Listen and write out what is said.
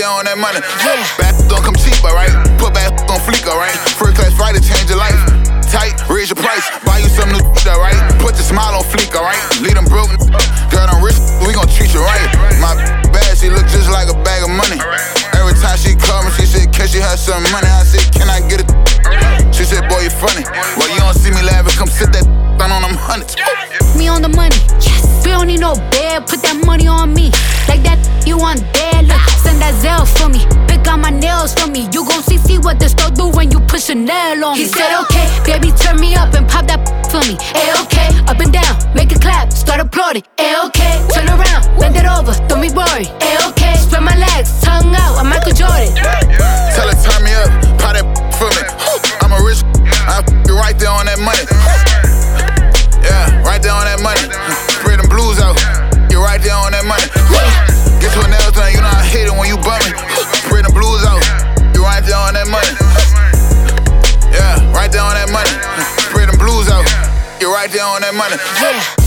on that money. Back don't come cheap, alright? Put back on fleek, alright? First class to change your life. Tight, raise your price. Buy you some new alright? Put the smile on fleek, alright? Lead them broke. Girl, I'm rich, we gon' treat you right. My bad, she look just like a bag of money. Every time she call me, she said, Can she have some money? I said, Can I get it? She said, Boy, you funny. Well, you don't see me laughing, come sit that down on them hundreds. Me on the money. Yes. We don't need no bed, put that money on me. Like that, you want dead? Look, send when you push a nail on me. He said, okay, baby, turn me up and pop that for me. A okay, up and down, make a clap, start applauding. A okay, turn around, bend it over, don't be worried. A okay, spread my legs, tongue out, I'm Michael Jordan. On that money. Yeah,